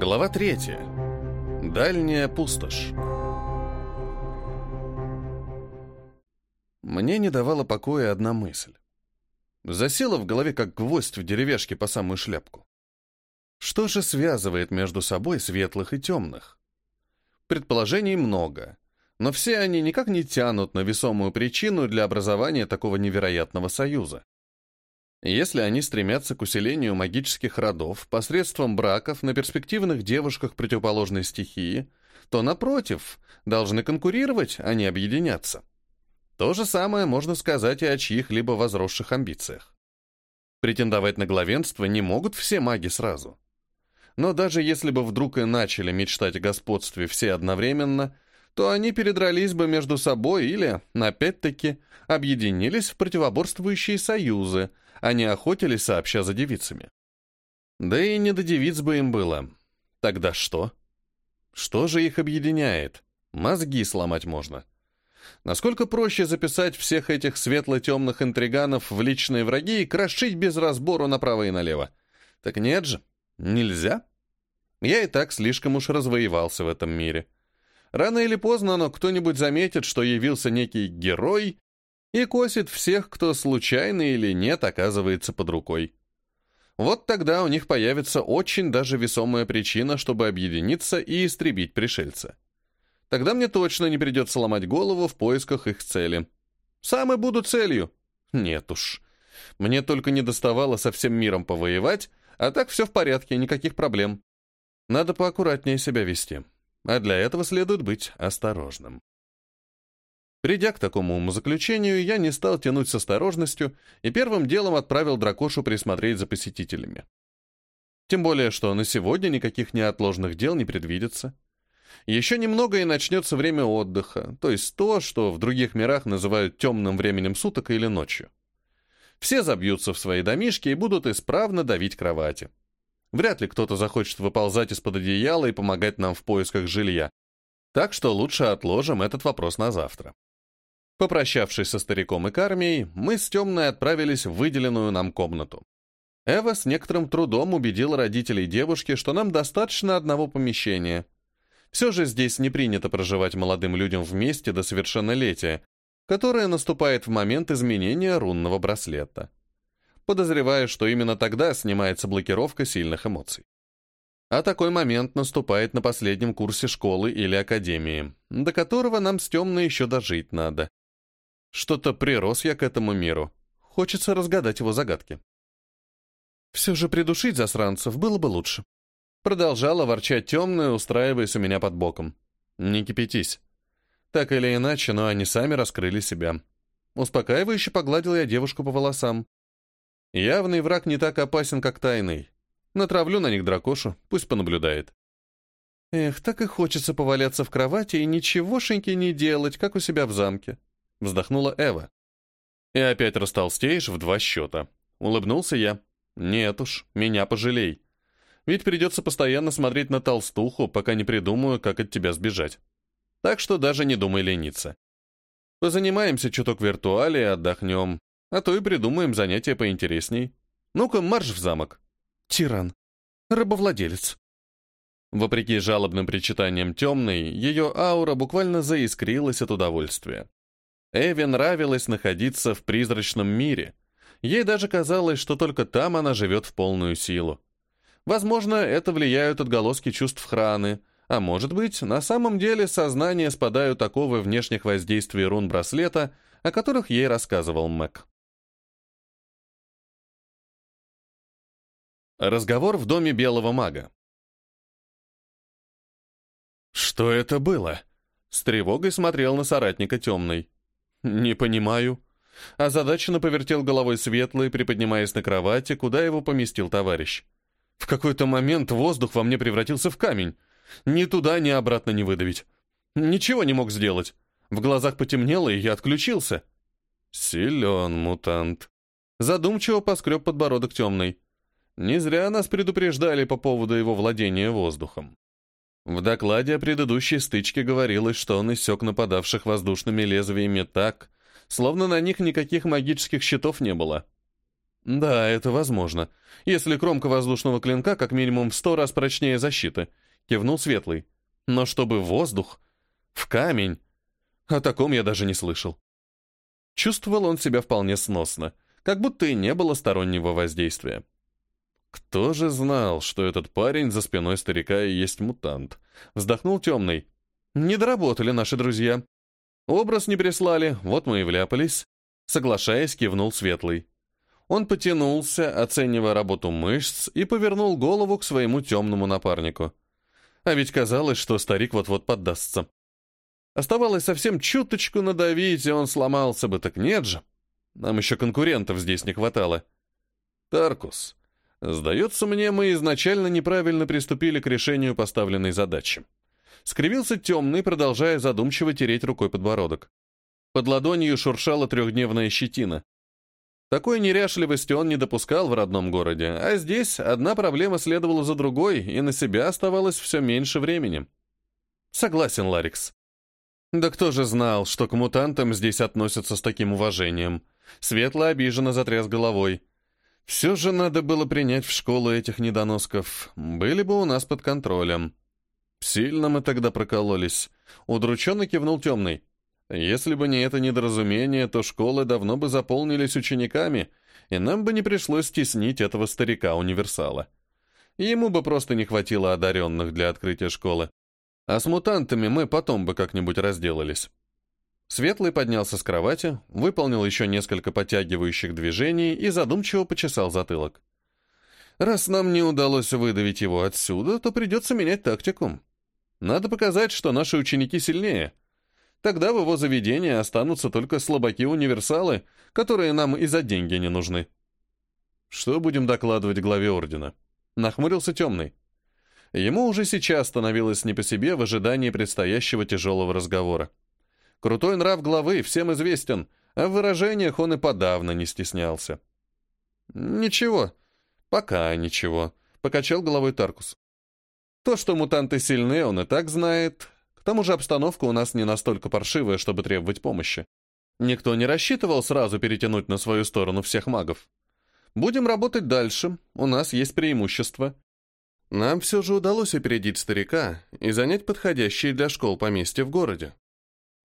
Глава третья. Дальняя пустошь. Мне не давала покоя одна мысль. Засела в голове, как гвоздь в деревяшке по самую шляпку. Что же связывает между собой светлых и темных? Предположений много, но все они никак не тянут на весомую причину для образования такого невероятного союза. Если они стремятся к усилению магических родов посредством браков на перспективных девушках противоположной стихии, то, напротив, должны конкурировать, а не объединяться. То же самое можно сказать и о чьих-либо возросших амбициях. Претендовать на главенство не могут все маги сразу. Но даже если бы вдруг и начали мечтать о господстве все одновременно, то они передрались бы между собой или, опять-таки, объединились в противоборствующие союзы, они охотились сообща за девицами. Да и не до девиц бы им было. Тогда что? Что же их объединяет? Мозги сломать можно. Насколько проще записать всех этих светло-темных интриганов в личные враги и крошить без разбору направо и налево? Так нет же, нельзя. Я и так слишком уж развоевался в этом мире. Рано или поздно, но кто-нибудь заметит, что явился некий герой и косит всех, кто случайно или нет оказывается под рукой. Вот тогда у них появится очень даже весомая причина, чтобы объединиться и истребить пришельца. Тогда мне точно не придется ломать голову в поисках их цели. Сам и буду целью. Нет уж. Мне только не доставало со всем миром повоевать, а так все в порядке, никаких проблем. Надо поаккуратнее себя вести. А для этого следует быть осторожным. Придя к такому умозаключению, я не стал тянуть с осторожностью и первым делом отправил дракошу присмотреть за посетителями. Тем более, что на сегодня никаких неотложных дел не предвидится. Еще немного и начнется время отдыха, то есть то, что в других мирах называют темным временем суток или ночью. Все забьются в свои домишки и будут исправно давить кровати. Вряд ли кто-то захочет выползать из-под одеяла и помогать нам в поисках жилья. Так что лучше отложим этот вопрос на завтра. Попрощавшись со стариком и кармией, мы с Темной отправились в выделенную нам комнату. Эва с некоторым трудом убедила родителей девушки, что нам достаточно одного помещения. Все же здесь не принято проживать молодым людям вместе до совершеннолетия, которое наступает в момент изменения рунного браслета. Подозреваю, что именно тогда снимается блокировка сильных эмоций. А такой момент наступает на последнем курсе школы или академии, до которого нам с темной еще дожить надо. Что-то прирос я к этому миру. Хочется разгадать его загадки. Все же придушить засранцев было бы лучше. Продолжала ворчать темная, устраиваясь у меня под боком. Не кипятись. Так или иначе, но они сами раскрыли себя. Успокаивающе погладил я девушку по волосам. Явный враг не так опасен, как тайный. Натравлю на них дракошу, пусть понаблюдает. Эх, так и хочется поваляться в кровати и ничегошеньки не делать, как у себя в замке. Вздохнула Эва. И опять растолстеешь в два счета. Улыбнулся я. Нет уж, меня пожалей. Ведь придется постоянно смотреть на толстуху, пока не придумаю, как от тебя сбежать. Так что даже не думай лениться. Позанимаемся чуток в виртуале и отдохнем, а то и придумаем занятия поинтересней. Ну-ка, марш в замок. Тиран. Рабовладелец. Вопреки жалобным причитаниям темной, ее аура буквально заискрилась от удовольствия. Эви нравилось находиться в призрачном мире. Ей даже казалось, что только там она живет в полную силу. Возможно, это влияют отголоски чувств Храны, а может быть, на самом деле сознание спадают оковы внешних воздействий рун браслета, о которых ей рассказывал Мэг. Разговор в доме белого мага. «Что это было?» С тревогой смотрел на соратника темный. «Не понимаю». Озадаченно повертел головой светлый, приподнимаясь на кровати, куда его поместил товарищ. В какой-то момент воздух во мне превратился в камень. Ни туда, ни обратно не выдавить. Ничего не мог сделать. В глазах потемнело, и я отключился. Силен мутант. Задумчиво поскреб подбородок темный. Не зря нас предупреждали по поводу его владения воздухом. В докладе о предыдущей стычке говорилось, что он иссек нападавших воздушными лезвиями так, словно на них никаких магических щитов не было. Да, это возможно. Если кромка воздушного клинка как минимум в сто раз прочнее защиты, кивнул Светлый. Но чтобы воздух, в камень, о таком я даже не слышал. Чувствовал он себя вполне сносно, как будто и не было стороннего воздействия. Кто же знал, что этот парень за спиной старика и есть мутант? Вздохнул темный. Не доработали наши друзья. Образ не прислали, вот мы и вляпались. Соглашаясь, кивнул Светлый. Он потянулся, оценивая работу мышц, и повернул голову к своему темному напарнику. А ведь казалось, что старик вот-вот поддастся. Оставалось совсем чуточку надавить, и он сломался бы, так нет же. Нам еще конкурентов здесь не хватало. Таркус, сдается мне, мы изначально неправильно приступили к решению поставленной задачи. Скривился темный, продолжая задумчиво тереть рукой подбородок. Под ладонью шуршала трехдневная щетина. Такой неряшливости он не допускал в родном городе, а здесь одна проблема следовала за другой, и на себя оставалось все меньше времени. Согласен, Ларикс. Да кто же знал, что к мутантам здесь относятся с таким уважением? Светло обиженно затряс головой. Все же надо было принять в школу этих недоносков. Были бы у нас под контролем. Сильно мы тогда прокололись. Удрученно кивнул темный. Если бы не это недоразумение, то школы давно бы заполнились учениками, и нам бы не пришлось стеснить этого старика-универсала. Ему бы просто не хватило одаренных для открытия школы. А с мутантами мы потом бы как-нибудь разделались. Светлый поднялся с кровати, выполнил еще несколько подтягивающих движений и задумчиво почесал затылок. Раз нам не удалось выдавить его отсюда, то придется менять тактику. Надо показать, что наши ученики сильнее — Тогда в его заведении останутся только слабаки-универсалы, которые нам и за деньги не нужны. Что будем докладывать главе ордена? Нахмурился темный. Ему уже сейчас становилось не по себе в ожидании предстоящего тяжелого разговора. Крутой нрав главы всем известен, а в выражениях он и подавно не стеснялся. «Ничего, пока ничего», — покачал головой Таркус. «То, что мутанты сильны, он и так знает, к тому же обстановка у нас не настолько паршивая, чтобы требовать помощи. Никто не рассчитывал сразу перетянуть на свою сторону всех магов. Будем работать дальше, у нас есть преимущество. Нам все же удалось опередить старика и занять подходящие для школ поместья в городе.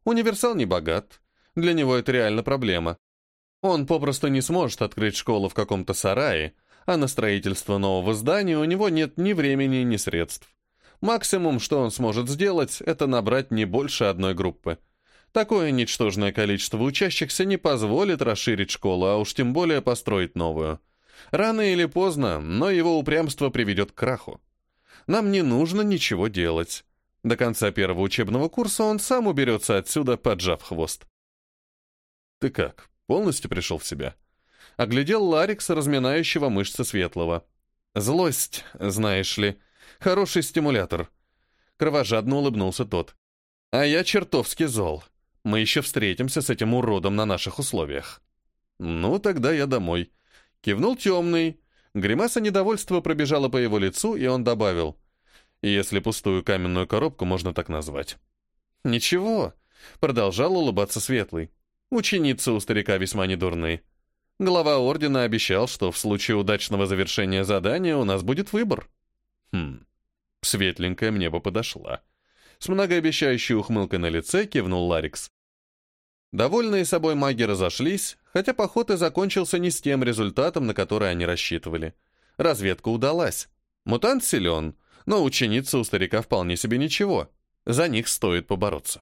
Универсал не богат, для него это реально проблема. Он попросту не сможет открыть школу в каком-то сарае, а на строительство нового здания у него нет ни времени, ни средств. Максимум, что он сможет сделать, это набрать не больше одной группы. Такое ничтожное количество учащихся не позволит расширить школу, а уж тем более построить новую. Рано или поздно, но его упрямство приведет к краху. Нам не нужно ничего делать. До конца первого учебного курса он сам уберется отсюда, поджав хвост. «Ты как, полностью пришел в себя?» Оглядел Ларикса, разминающего мышцы Светлого. «Злость, знаешь ли, Хороший стимулятор. Кровожадно улыбнулся тот. А я чертовски зол. Мы еще встретимся с этим уродом на наших условиях. Ну, тогда я домой. Кивнул темный. Гримаса недовольства пробежала по его лицу, и он добавил. Если пустую каменную коробку можно так назвать. Ничего, продолжал улыбаться Светлый. Ученицы у старика весьма недурны. Глава ордена обещал, что в случае удачного завершения задания у нас будет выбор. Хм, светленькая мне бы подошла. С многообещающей ухмылкой на лице кивнул Ларикс. Довольные собой маги разошлись, хотя поход и закончился не с тем результатом, на который они рассчитывали. Разведка удалась. Мутант силен, но ученица у старика вполне себе ничего. За них стоит побороться.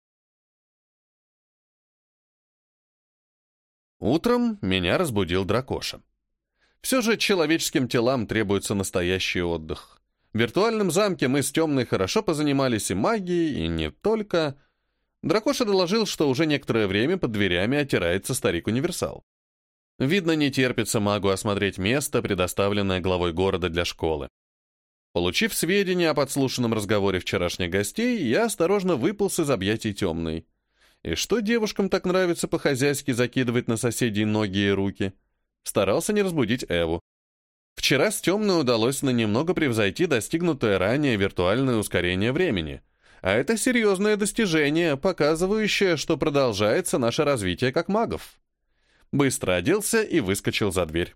Утром меня разбудил дракоша. Все же человеческим телам требуется настоящий отдых. В виртуальном замке мы с Темной хорошо позанимались и магией, и не только. Дракоша доложил, что уже некоторое время под дверями отирается старик-универсал. Видно, не терпится магу осмотреть место, предоставленное главой города для школы. Получив сведения о подслушанном разговоре вчерашних гостей, я осторожно выполз из объятий темной. И что девушкам так нравится по-хозяйски закидывать на соседей ноги и руки? Старался не разбудить Эву. Вчера с темной удалось на немного превзойти достигнутое ранее виртуальное ускорение времени. А это серьезное достижение, показывающее, что продолжается наше развитие как магов. Быстро оделся и выскочил за дверь.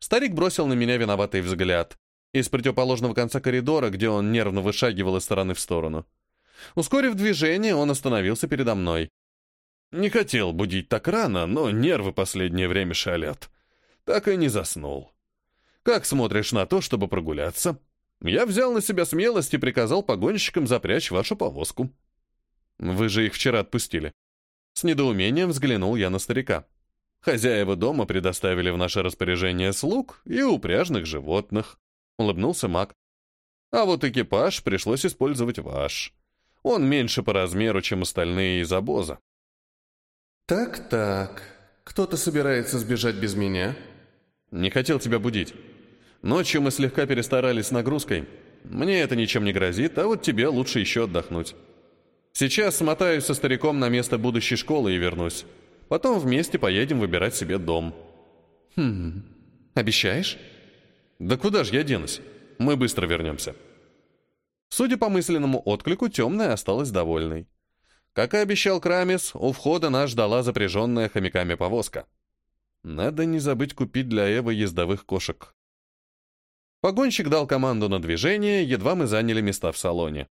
Старик бросил на меня виноватый взгляд. Из противоположного конца коридора, где он нервно вышагивал из стороны в сторону. Ускорив движение, он остановился передо мной. Не хотел будить так рано, но нервы последнее время шалят. Так и не заснул. Как смотришь на то, чтобы прогуляться? Я взял на себя смелость и приказал погонщикам запрячь вашу повозку. Вы же их вчера отпустили. С недоумением взглянул я на старика. Хозяева дома предоставили в наше распоряжение слуг и упряжных животных. Улыбнулся маг. А вот экипаж пришлось использовать ваш. Он меньше по размеру, чем остальные из обоза. «Так-так, кто-то собирается сбежать без меня?» «Не хотел тебя будить. Ночью мы слегка перестарались с нагрузкой. Мне это ничем не грозит, а вот тебе лучше еще отдохнуть. Сейчас смотаюсь со стариком на место будущей школы и вернусь. Потом вместе поедем выбирать себе дом». «Хм, обещаешь?» «Да куда ж я денусь? Мы быстро вернемся». Судя по мысленному отклику, темная осталась довольной. Как и обещал Крамис, у входа нас ждала запряженная хомяками повозка. Надо не забыть купить для Эвы ездовых кошек. Погонщик дал команду на движение, едва мы заняли места в салоне.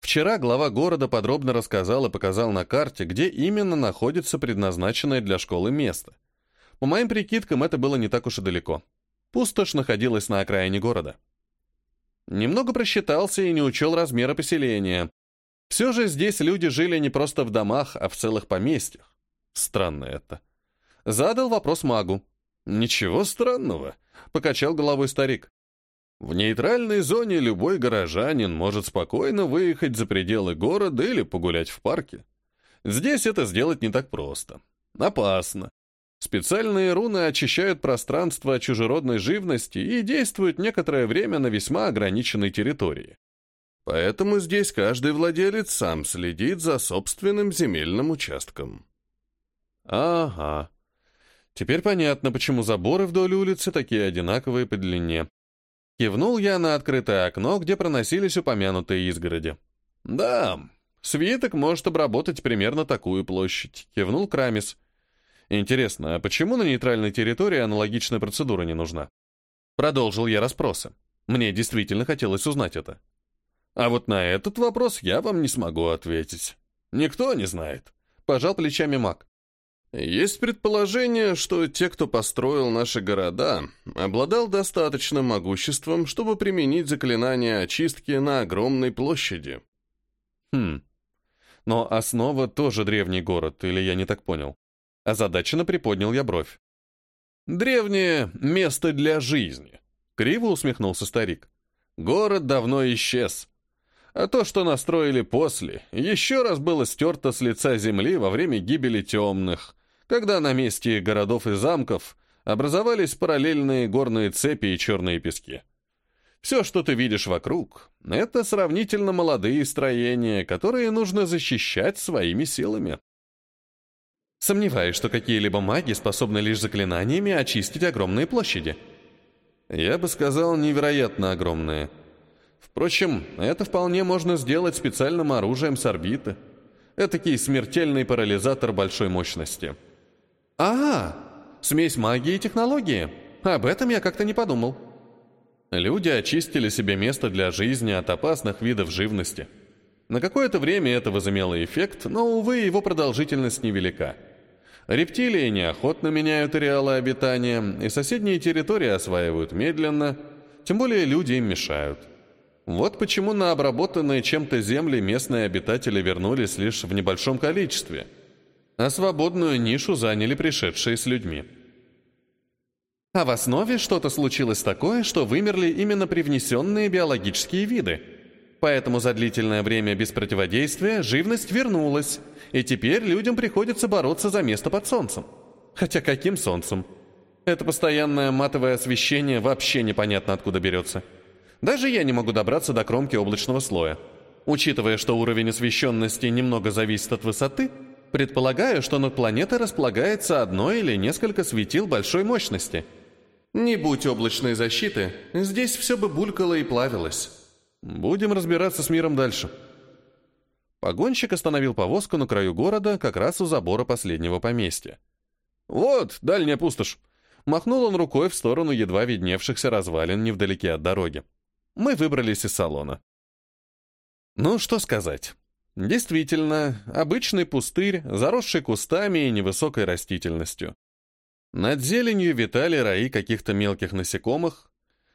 Вчера глава города подробно рассказал и показал на карте, где именно находится предназначенное для школы место. По моим прикидкам, это было не так уж и далеко. Пустошь находилась на окраине города. Немного просчитался и не учел размера поселения. Все же здесь люди жили не просто в домах, а в целых поместьях. Странно это. Задал вопрос магу. «Ничего странного», — покачал головой старик. В нейтральной зоне любой горожанин может спокойно выехать за пределы города или погулять в парке. Здесь это сделать не так просто. Опасно. Специальные руны очищают пространство от чужеродной живности и действуют некоторое время на весьма ограниченной территории. Поэтому здесь каждый владелец сам следит за собственным земельным участком. Ага. Теперь понятно, почему заборы вдоль улицы такие одинаковые по длине. Кивнул я на открытое окно, где проносились упомянутые изгороди. Да, свиток может обработать примерно такую площадь, кивнул Крамис. Интересно, а почему на нейтральной территории аналогичная процедура не нужна? Продолжил я расспросы. Мне действительно хотелось узнать это. А вот на этот вопрос я вам не смогу ответить. Никто не знает. Пожал плечами маг. Есть предположение, что те, кто построил наши города, обладал достаточным могуществом, чтобы применить заклинание очистки на огромной площади. Хм. Но основа тоже древний город, или я не так понял? Озадаченно приподнял я бровь. «Древнее место для жизни», — криво усмехнулся старик. «Город давно исчез. А то, что настроили после, еще раз было стерто с лица земли во время гибели темных, когда на месте городов и замков образовались параллельные горные цепи и черные пески. Все, что ты видишь вокруг, это сравнительно молодые строения, которые нужно защищать своими силами. Сомневаюсь, что какие-либо маги способны лишь заклинаниями очистить огромные площади. Я бы сказал, невероятно огромные. Впрочем, это вполне можно сделать специальным оружием с орбиты. Этакий смертельный парализатор большой мощности. А, смесь магии и технологии. Об этом я как-то не подумал. Люди очистили себе место для жизни от опасных видов живности. На какое-то время это возымело эффект, но, увы, его продолжительность невелика. Рептилии неохотно меняют ареалы обитания, и соседние территории осваивают медленно, тем более люди им мешают. Вот почему на обработанные чем-то земли местные обитатели вернулись лишь в небольшом количестве, а свободную нишу заняли пришедшие с людьми. А в основе что-то случилось такое, что вымерли именно привнесенные биологические виды. Поэтому за длительное время без противодействия живность вернулась, и теперь людям приходится бороться за место под солнцем. Хотя каким солнцем? Это постоянное матовое освещение вообще непонятно откуда берется. Даже я не могу добраться до кромки облачного слоя. Учитывая, что уровень освещенности немного зависит от высоты, предполагаю, что над планетой располагается одно или несколько светил большой мощности. Не будь облачной защиты, здесь все бы булькало и плавилось. Будем разбираться с миром дальше. Погонщик остановил повозку на краю города, как раз у забора последнего поместья. «Вот, дальняя пустошь. Махнул он рукой в сторону едва видневшихся развалин невдалеке от дороги. Мы выбрались из салона. Ну, что сказать. Действительно, обычный пустырь, заросший кустами и невысокой растительностью. Над зеленью витали раи каких-то мелких насекомых.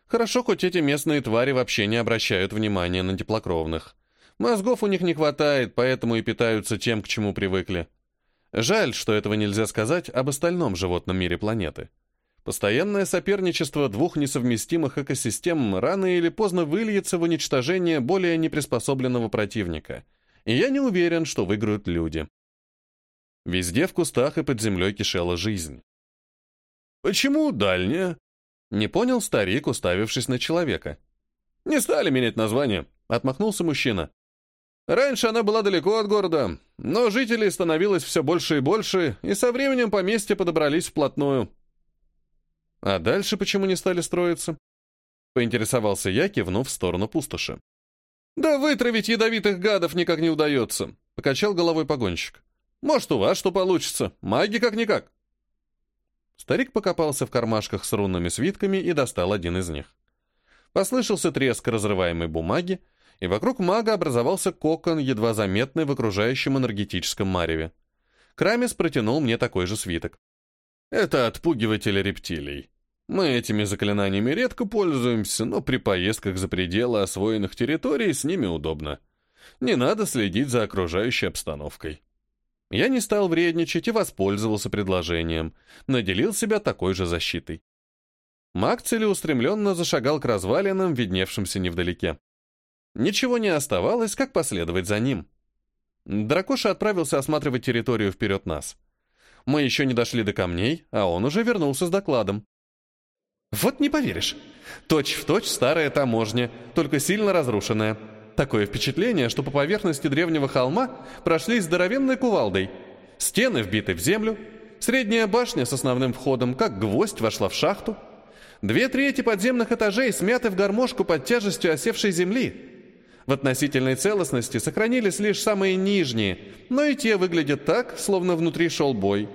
Хорошо, хоть эти местные твари вообще не обращают внимания на теплокровных. Мозгов у них не хватает, поэтому и питаются тем, к чему привыкли. Жаль, что этого нельзя сказать об остальном животном мире планеты. Постоянное соперничество двух несовместимых экосистем рано или поздно выльется в уничтожение более неприспособленного противника. И я не уверен, что выиграют люди. Везде в кустах и под землей кишела жизнь. «Почему дальняя?» — не понял старик, уставившись на человека. «Не стали менять название», — отмахнулся мужчина. «Раньше она была далеко от города, но жителей становилось все больше и больше, и со временем поместья подобрались вплотную». А дальше почему не стали строиться? Поинтересовался я, кивнув в сторону пустоши. «Да вытравить ядовитых гадов никак не удается», — покачал головой погонщик. «Может, у вас что получится? Маги как-никак». Старик покопался в кармашках с рунными свитками и достал один из них. Послышался треск разрываемой бумаги, и вокруг мага образовался кокон, едва заметный в окружающем энергетическом мареве. Крамис протянул мне такой же свиток. «Это отпугиватель рептилий. Мы этими заклинаниями редко пользуемся, но при поездках за пределы освоенных территорий с ними удобно. Не надо следить за окружающей обстановкой. Я не стал вредничать и воспользовался предложением, наделил себя такой же защитой. Маг целеустремленно зашагал к развалинам, видневшимся невдалеке. Ничего не оставалось, как последовать за ним. Дракоша отправился осматривать территорию вперед нас. Мы еще не дошли до камней, а он уже вернулся с докладом. Вот не поверишь. Точь в точь старая таможня, только сильно разрушенная. Такое впечатление, что по поверхности древнего холма прошли здоровенной кувалдой. Стены вбиты в землю, средняя башня с основным входом, как гвоздь, вошла в шахту. Две трети подземных этажей смяты в гармошку под тяжестью осевшей земли. В относительной целостности сохранились лишь самые нижние, но и те выглядят так, словно внутри шел бой.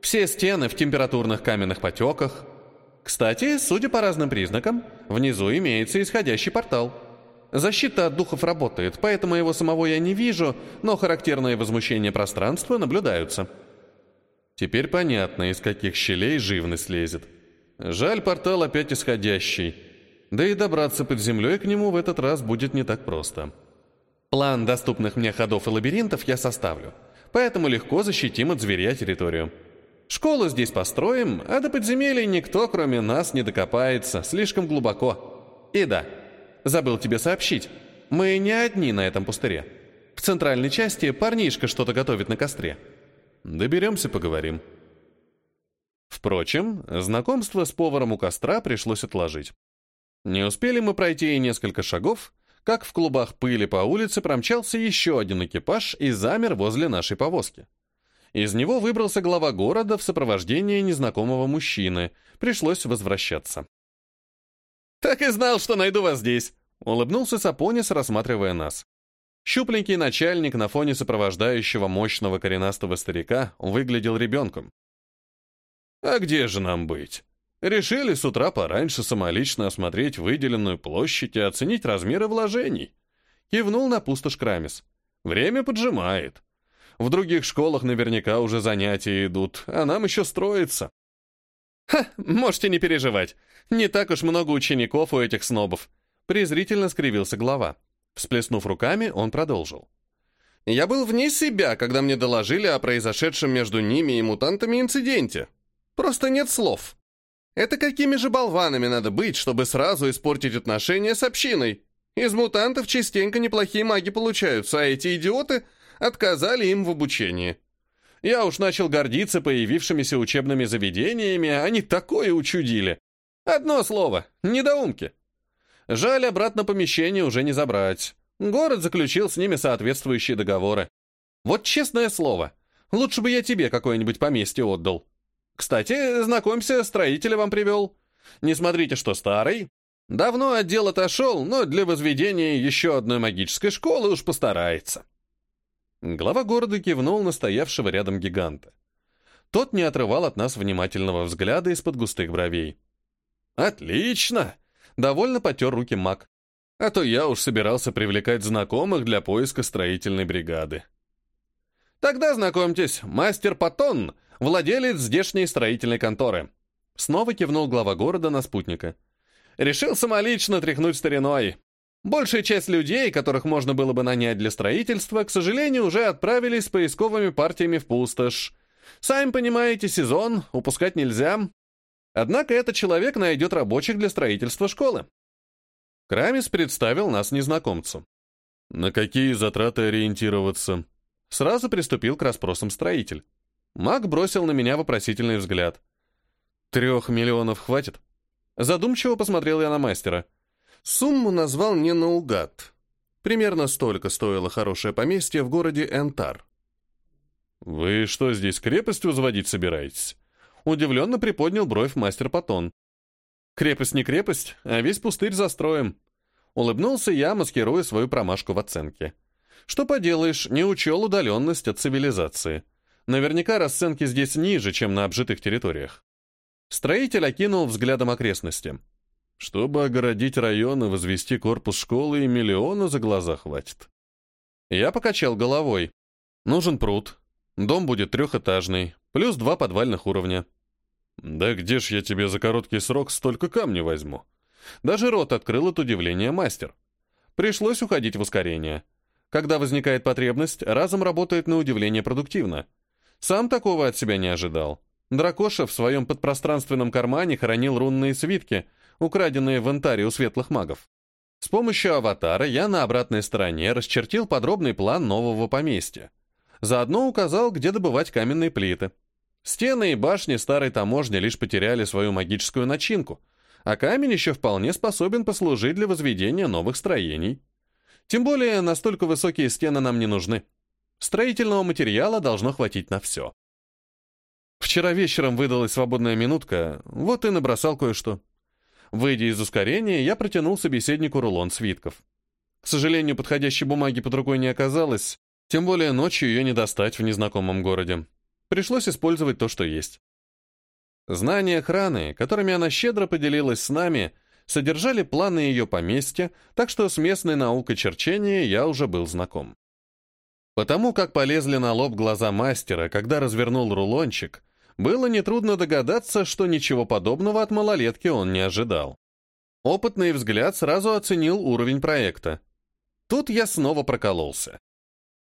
Все стены в температурных каменных потеках, кстати, судя по разным признакам, внизу имеется исходящий портал. Защита от духов работает, поэтому его самого я не вижу, но характерные возмущения пространства наблюдаются. Теперь понятно, из каких щелей живность лезет. Жаль, портал опять исходящий. Да и добраться под землей к нему в этот раз будет не так просто. План доступных мне ходов и лабиринтов я составлю, поэтому легко защитим от зверя территорию. Школу здесь построим, а до подземелья никто, кроме нас, не докопается, слишком глубоко. И да, забыл тебе сообщить, мы не одни на этом пустыре. В центральной части парнишка что-то готовит на костре. Доберемся, поговорим. Впрочем, знакомство с поваром у костра пришлось отложить. Не успели мы пройти и несколько шагов, как в клубах пыли по улице промчался еще один экипаж и замер возле нашей повозки. Из него выбрался глава города в сопровождении незнакомого мужчины. Пришлось возвращаться. «Так и знал, что найду вас здесь!» — улыбнулся Сапонис, рассматривая нас. Щупленький начальник на фоне сопровождающего мощного коренастого старика выглядел ребенком. «А где же нам быть? Решили с утра пораньше самолично осмотреть выделенную площадь и оценить размеры вложений». Кивнул на пустошь Крамис. «Время поджимает. В других школах наверняка уже занятия идут, а нам еще строится. Ха, можете не переживать. Не так уж много учеников у этих снобов. Презрительно скривился глава. Всплеснув руками, он продолжил. Я был вне себя, когда мне доложили о произошедшем между ними и мутантами инциденте. Просто нет слов. Это какими же болванами надо быть, чтобы сразу испортить отношения с общиной? Из мутантов частенько неплохие маги получаются, а эти идиоты отказали им в обучении. Я уж начал гордиться появившимися учебными заведениями, они такое учудили. Одно слово — недоумки. Жаль, обратно помещение уже не забрать. Город заключил с ними соответствующие договоры. Вот честное слово, лучше бы я тебе какое-нибудь поместье отдал. Кстати, знакомься, строителя вам привел. Не смотрите, что старый. Давно отдел отошел, но для возведения еще одной магической школы уж постарается. Глава города кивнул на стоявшего рядом гиганта. Тот не отрывал от нас внимательного взгляда из-под густых бровей. «Отлично!» — довольно потер руки маг. «А то я уж собирался привлекать знакомых для поиска строительной бригады». «Тогда знакомьтесь, мастер Патон, владелец здешней строительной конторы». Снова кивнул глава города на спутника. «Решил самолично тряхнуть стариной. Большая часть людей, которых можно было бы нанять для строительства, к сожалению, уже отправились с поисковыми партиями в пустошь. Сами понимаете, сезон, упускать нельзя. Однако этот человек найдет рабочих для строительства школы. Крамис представил нас незнакомцу. На какие затраты ориентироваться? Сразу приступил к расспросам строитель. Маг бросил на меня вопросительный взгляд. «Трех миллионов хватит?» Задумчиво посмотрел я на мастера. Сумму назвал не наугад. Примерно столько стоило хорошее поместье в городе Энтар. «Вы что, здесь крепость возводить собираетесь?» Удивленно приподнял бровь мастер Патон. «Крепость не крепость, а весь пустырь застроим». Улыбнулся я, маскируя свою промашку в оценке. Что поделаешь, не учел удаленность от цивилизации. Наверняка расценки здесь ниже, чем на обжитых территориях. Строитель окинул взглядом окрестности. Чтобы огородить район и возвести корпус школы, и миллиона за глаза хватит. Я покачал головой. Нужен пруд. Дом будет трехэтажный, плюс два подвальных уровня. Да где ж я тебе за короткий срок столько камней возьму? Даже рот открыл от удивления мастер. Пришлось уходить в ускорение. Когда возникает потребность, разум работает на удивление продуктивно. Сам такого от себя не ожидал. Дракоша в своем подпространственном кармане хранил рунные свитки, украденные в инвентаре у светлых магов. С помощью аватара я на обратной стороне расчертил подробный план нового поместья. Заодно указал, где добывать каменные плиты. Стены и башни старой таможни лишь потеряли свою магическую начинку, а камень еще вполне способен послужить для возведения новых строений. Тем более, настолько высокие стены нам не нужны. Строительного материала должно хватить на все. Вчера вечером выдалась свободная минутка, вот и набросал кое-что. Выйдя из ускорения, я протянул собеседнику рулон свитков. К сожалению, подходящей бумаги под рукой не оказалось, тем более ночью ее не достать в незнакомом городе. Пришлось использовать то, что есть. Знания охраны, которыми она щедро поделилась с нами, содержали планы ее поместья, так что с местной наукой черчения я уже был знаком. Потому как полезли на лоб глаза мастера, когда развернул рулончик, было нетрудно догадаться, что ничего подобного от малолетки он не ожидал. Опытный взгляд сразу оценил уровень проекта. Тут я снова прокололся.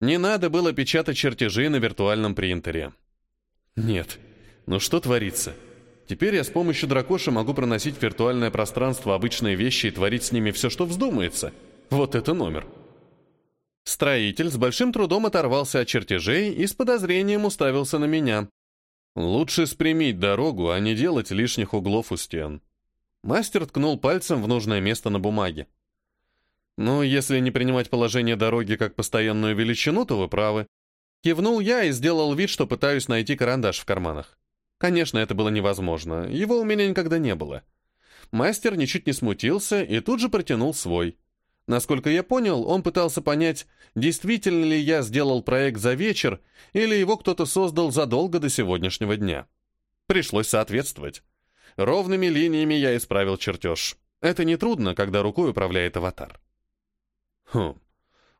Не надо было печатать чертежи на виртуальном принтере. Нет, ну что творится? Теперь я с помощью дракоши могу проносить в виртуальное пространство обычные вещи и творить с ними все, что вздумается. Вот это номер. Строитель с большим трудом оторвался от чертежей и с подозрением уставился на меня. Лучше спрямить дорогу, а не делать лишних углов у стен. Мастер ткнул пальцем в нужное место на бумаге. «Ну, если не принимать положение дороги как постоянную величину, то вы правы». Кивнул я и сделал вид, что пытаюсь найти карандаш в карманах. Конечно, это было невозможно, его у меня никогда не было. Мастер ничуть не смутился и тут же протянул свой. Насколько я понял, он пытался понять, действительно ли я сделал проект за вечер, или его кто-то создал задолго до сегодняшнего дня. Пришлось соответствовать. Ровными линиями я исправил чертеж. Это нетрудно, когда рукой управляет аватар. «Хм,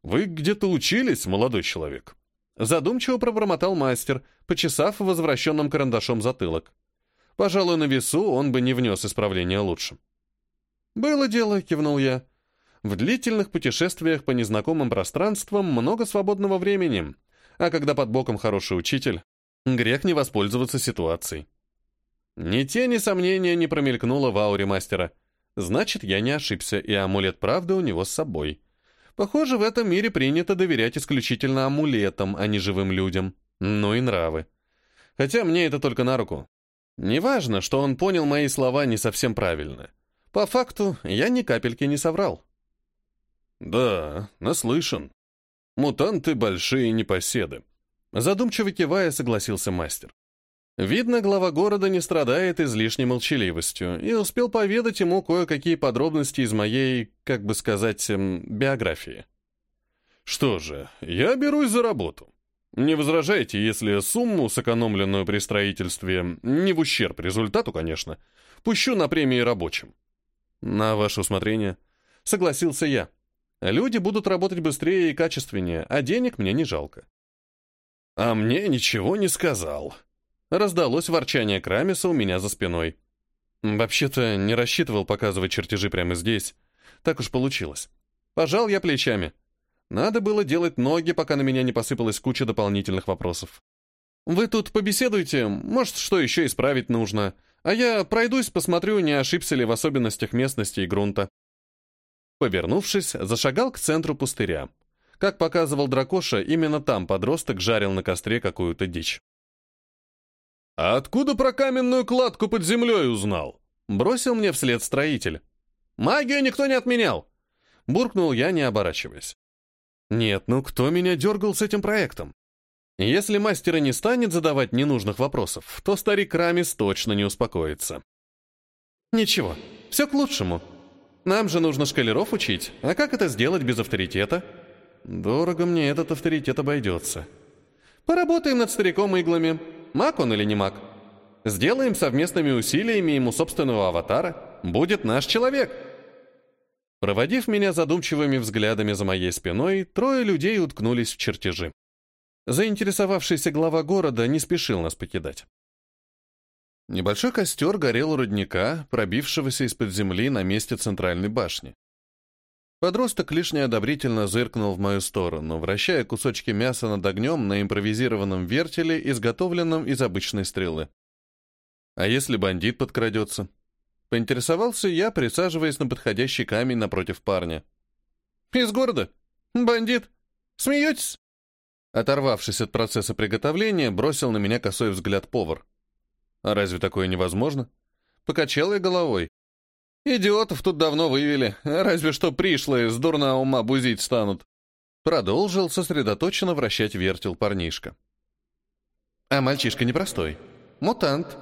вы где-то учились, молодой человек?» Задумчиво пробормотал мастер, почесав возвращенным карандашом затылок. Пожалуй, на весу он бы не внес исправления лучше. «Было дело», — кивнул я. «В длительных путешествиях по незнакомым пространствам много свободного времени, а когда под боком хороший учитель, грех не воспользоваться ситуацией». Ни тени сомнения не промелькнуло в ауре мастера. Значит, я не ошибся, и амулет правды у него с собой. Похоже, в этом мире принято доверять исключительно амулетам, а не живым людям. Ну и нравы. Хотя мне это только на руку. Неважно, что он понял мои слова не совсем правильно. По факту, я ни капельки не соврал. «Да, наслышан. Мутанты — большие непоседы». Задумчиво кивая, согласился мастер. Видно, глава города не страдает излишней молчаливостью и успел поведать ему кое-какие подробности из моей, как бы сказать, эм, биографии. Что же, я берусь за работу. Не возражайте, если сумму, сэкономленную при строительстве, не в ущерб результату, конечно, пущу на премии рабочим. На ваше усмотрение. Согласился я. Люди будут работать быстрее и качественнее, а денег мне не жалко. А мне ничего не сказал. Раздалось ворчание Крамиса у меня за спиной. Вообще-то не рассчитывал показывать чертежи прямо здесь. Так уж получилось. Пожал я плечами. Надо было делать ноги, пока на меня не посыпалась куча дополнительных вопросов. Вы тут побеседуйте, может, что еще исправить нужно, а я пройдусь, посмотрю, не ошибся ли в особенностях местности и грунта. Повернувшись, зашагал к центру пустыря. Как показывал Дракоша, именно там подросток жарил на костре какую-то дичь. «А откуда про каменную кладку под землей узнал?» Бросил мне вслед строитель. «Магию никто не отменял!» Буркнул я, не оборачиваясь. «Нет, ну кто меня дергал с этим проектом? Если мастер не станет задавать ненужных вопросов, то старик Рамис точно не успокоится». «Ничего, все к лучшему», нам же нужно шкалеров учить. А как это сделать без авторитета? Дорого мне этот авторитет обойдется. Поработаем над стариком иглами. Маг он или не маг? Сделаем совместными усилиями ему собственного аватара. Будет наш человек. Проводив меня задумчивыми взглядами за моей спиной, трое людей уткнулись в чертежи. Заинтересовавшийся глава города не спешил нас покидать. Небольшой костер горел у родника, пробившегося из-под земли на месте центральной башни. Подросток лишь неодобрительно зыркнул в мою сторону, вращая кусочки мяса над огнем на импровизированном вертеле, изготовленном из обычной стрелы. А если бандит подкрадется? Поинтересовался я, присаживаясь на подходящий камень напротив парня. «Из города? Бандит? Смеетесь?» Оторвавшись от процесса приготовления, бросил на меня косой взгляд повар. А разве такое невозможно? Покачал я головой. Идиотов тут давно вывели, разве что пришлые с дурна ума бузить станут. Продолжил сосредоточенно вращать вертел парнишка. А мальчишка непростой. Мутант.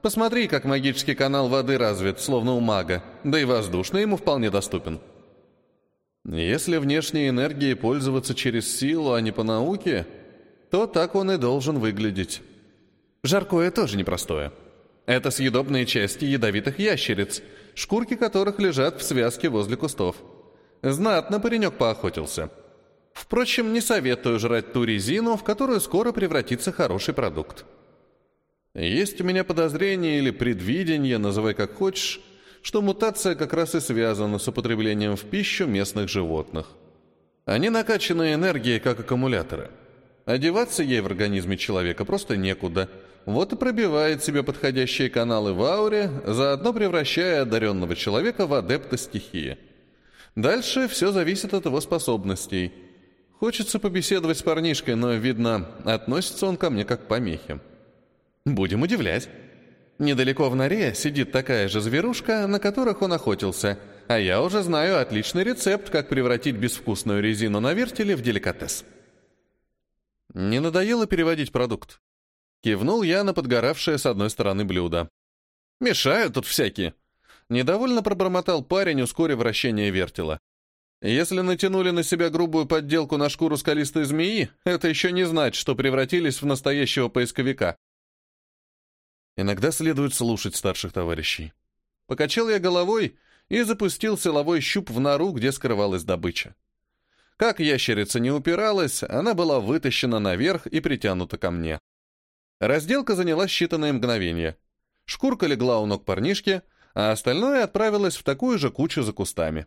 Посмотри, как магический канал воды развит, словно у мага, да и воздушный ему вполне доступен. Если внешней энергией пользоваться через силу, а не по науке, то так он и должен выглядеть. Жаркое тоже непростое. Это съедобные части ядовитых ящериц, шкурки которых лежат в связке возле кустов. Знатно паренек поохотился. Впрочем, не советую жрать ту резину, в которую скоро превратится хороший продукт. Есть у меня подозрение или предвидение, называй как хочешь, что мутация как раз и связана с употреблением в пищу местных животных. Они накачаны энергией, как аккумуляторы. Одеваться ей в организме человека просто некуда – вот и пробивает себе подходящие каналы в ауре, заодно превращая одаренного человека в адепта стихии. Дальше все зависит от его способностей. Хочется побеседовать с парнишкой, но, видно, относится он ко мне как к помехе. Будем удивлять. Недалеко в норе сидит такая же зверушка, на которых он охотился, а я уже знаю отличный рецепт, как превратить безвкусную резину на вертеле в деликатес. Не надоело переводить продукт? Кивнул я на подгоравшее с одной стороны блюдо. «Мешают тут всякие!» Недовольно пробормотал парень, ускорив вращение вертела. Если натянули на себя грубую подделку на шкуру скалистой змеи, это еще не значит, что превратились в настоящего поисковика. Иногда следует слушать старших товарищей. Покачал я головой и запустил силовой щуп в нору, где скрывалась добыча. Как ящерица не упиралась, она была вытащена наверх и притянута ко мне. Разделка заняла считанные мгновения. Шкурка легла у ног парнишки, а остальное отправилось в такую же кучу за кустами.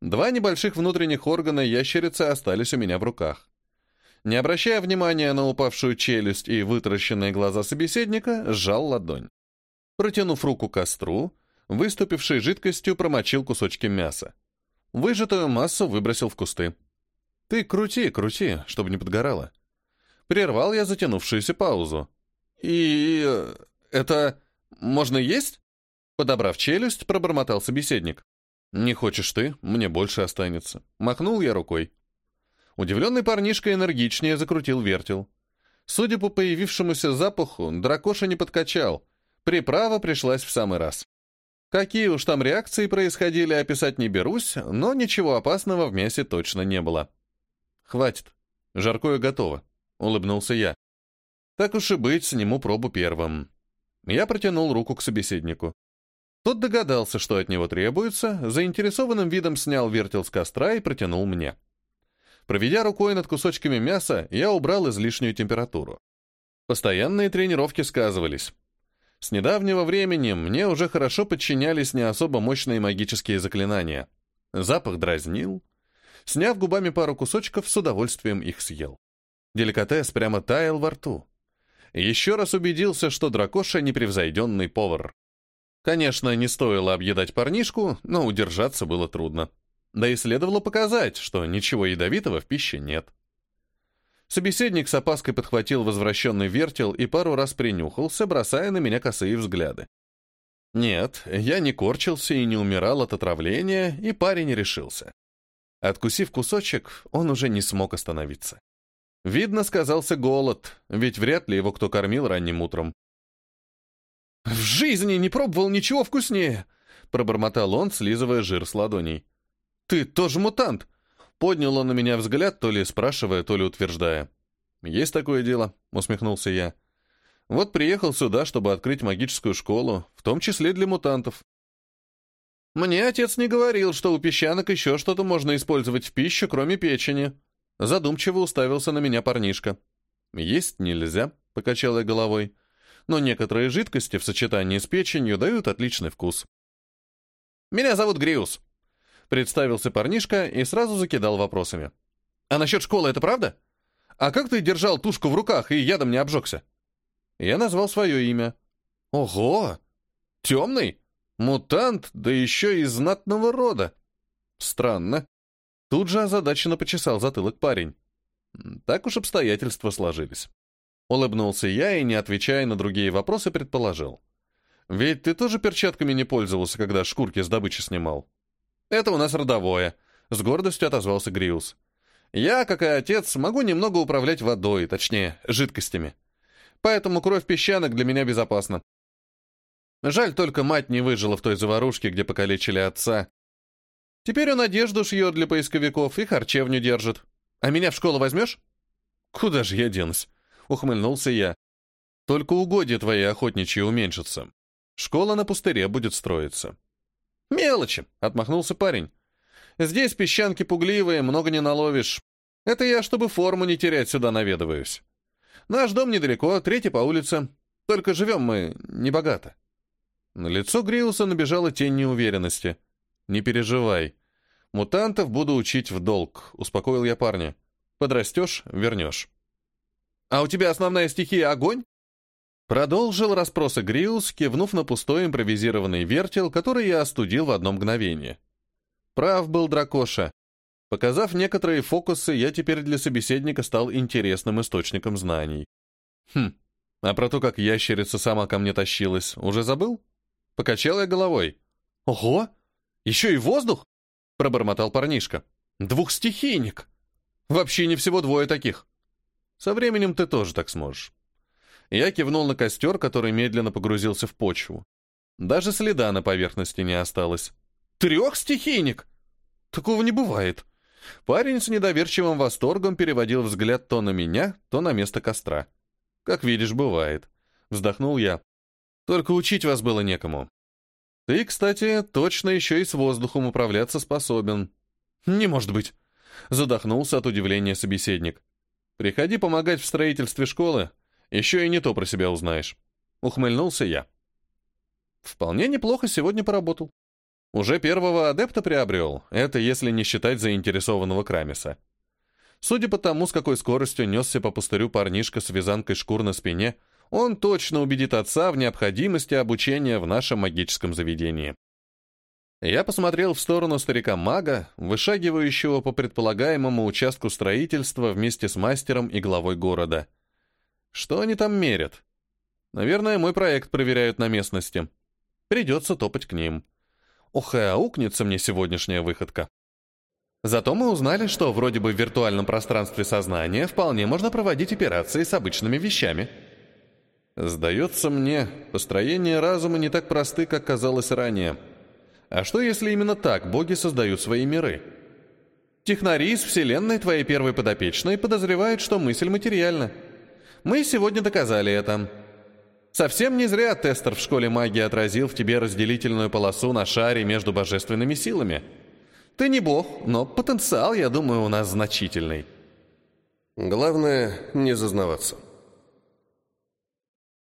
Два небольших внутренних органа ящерицы остались у меня в руках. Не обращая внимания на упавшую челюсть и вытаращенные глаза собеседника, сжал ладонь. Протянув руку к костру, выступившей жидкостью промочил кусочки мяса. Выжатую массу выбросил в кусты. «Ты крути, крути, чтобы не подгорало». Прервал я затянувшуюся паузу. «И... это... можно есть?» Подобрав челюсть, пробормотал собеседник. «Не хочешь ты, мне больше останется». Махнул я рукой. Удивленный парнишка энергичнее закрутил вертел. Судя по появившемуся запаху, дракоша не подкачал. Приправа пришлась в самый раз. Какие уж там реакции происходили, описать не берусь, но ничего опасного в мясе точно не было. «Хватит. Жаркое готово», улыбнулся я. Так уж и быть, сниму пробу первым. Я протянул руку к собеседнику. Тот догадался, что от него требуется, заинтересованным видом снял вертел с костра и протянул мне. Проведя рукой над кусочками мяса, я убрал излишнюю температуру. Постоянные тренировки сказывались. С недавнего времени мне уже хорошо подчинялись не особо мощные магические заклинания. Запах дразнил. Сняв губами пару кусочков, с удовольствием их съел. Деликатес прямо таял во рту. Еще раз убедился, что дракоша — непревзойденный повар. Конечно, не стоило объедать парнишку, но удержаться было трудно. Да и следовало показать, что ничего ядовитого в пище нет. Собеседник с опаской подхватил возвращенный вертел и пару раз принюхался, бросая на меня косые взгляды. Нет, я не корчился и не умирал от отравления, и парень решился. Откусив кусочек, он уже не смог остановиться. Видно, сказался голод, ведь вряд ли его кто кормил ранним утром. «В жизни не пробовал ничего вкуснее!» — пробормотал он, слизывая жир с ладоней. «Ты тоже мутант!» Поднял он на меня взгляд, то ли спрашивая, то ли утверждая. «Есть такое дело», — усмехнулся я. «Вот приехал сюда, чтобы открыть магическую школу, в том числе для мутантов». «Мне отец не говорил, что у песчанок еще что-то можно использовать в пищу, кроме печени». Задумчиво уставился на меня парнишка. «Есть нельзя», — покачал я головой. «Но некоторые жидкости в сочетании с печенью дают отличный вкус». «Меня зовут Гриус», Представился парнишка и сразу закидал вопросами. «А насчет школы это правда? А как ты держал тушку в руках и ядом не обжегся?» Я назвал свое имя. «Ого! Темный? Мутант, да еще из знатного рода!» «Странно». Тут же озадаченно почесал затылок парень. Так уж обстоятельства сложились. Улыбнулся я и, не отвечая на другие вопросы, предположил. «Ведь ты тоже перчатками не пользовался, когда шкурки с добычи снимал?» «Это у нас родовое», — с гордостью отозвался Гриус. «Я, как и отец, могу немного управлять водой, точнее, жидкостями. Поэтому кровь песчанок для меня безопасна. Жаль, только мать не выжила в той заварушке, где покалечили отца. Теперь он одежду шьет для поисковиков и харчевню держит. А меня в школу возьмешь?» «Куда же я денусь?» — ухмыльнулся я. «Только угодья твои охотничьи уменьшатся. Школа на пустыре будет строиться. «Мелочи», — отмахнулся парень. «Здесь песчанки пугливые, много не наловишь. Это я, чтобы форму не терять, сюда наведываюсь. Наш дом недалеко, третий по улице. Только живем мы небогато». На лицо Гриуса набежала тень неуверенности. «Не переживай. Мутантов буду учить в долг», — успокоил я парня. «Подрастешь — вернешь». «А у тебя основная стихия — огонь?» Продолжил расспросы Гриус, кивнув на пустой импровизированный вертел, который я остудил в одно мгновение. Прав был дракоша. Показав некоторые фокусы, я теперь для собеседника стал интересным источником знаний. Хм, а про то, как ящерица сама ко мне тащилась, уже забыл? Покачал я головой. Ого! Еще и воздух? Пробормотал парнишка. Двухстихийник! Вообще не всего двое таких. Со временем ты тоже так сможешь. Я кивнул на костер, который медленно погрузился в почву. Даже следа на поверхности не осталось. «Трехстихийник? Такого не бывает!» Парень с недоверчивым восторгом переводил взгляд то на меня, то на место костра. «Как видишь, бывает», — вздохнул я. «Только учить вас было некому. Ты, кстати, точно еще и с воздухом управляться способен». «Не может быть!» — задохнулся от удивления собеседник. «Приходи помогать в строительстве школы, еще и не то про себя узнаешь. Ухмыльнулся я. Вполне неплохо сегодня поработал. Уже первого адепта приобрел, это если не считать заинтересованного Крамиса. Судя по тому, с какой скоростью несся по пустырю парнишка с вязанкой шкур на спине, он точно убедит отца в необходимости обучения в нашем магическом заведении. Я посмотрел в сторону старика-мага, вышагивающего по предполагаемому участку строительства вместе с мастером и главой города — что они там мерят? Наверное, мой проект проверяют на местности. Придется топать к ним. Ох, и аукнется мне сегодняшняя выходка. Зато мы узнали, что вроде бы в виртуальном пространстве сознания вполне можно проводить операции с обычными вещами. Сдается мне, построение разума не так просты, как казалось ранее. А что, если именно так боги создают свои миры? Технари из Вселенной твоей первой подопечной подозревают, что мысль материальна. Мы сегодня доказали это. Совсем не зря тестер в школе магии отразил в тебе разделительную полосу на шаре между божественными силами. Ты не бог, но потенциал, я думаю, у нас значительный. Главное, не зазнаваться.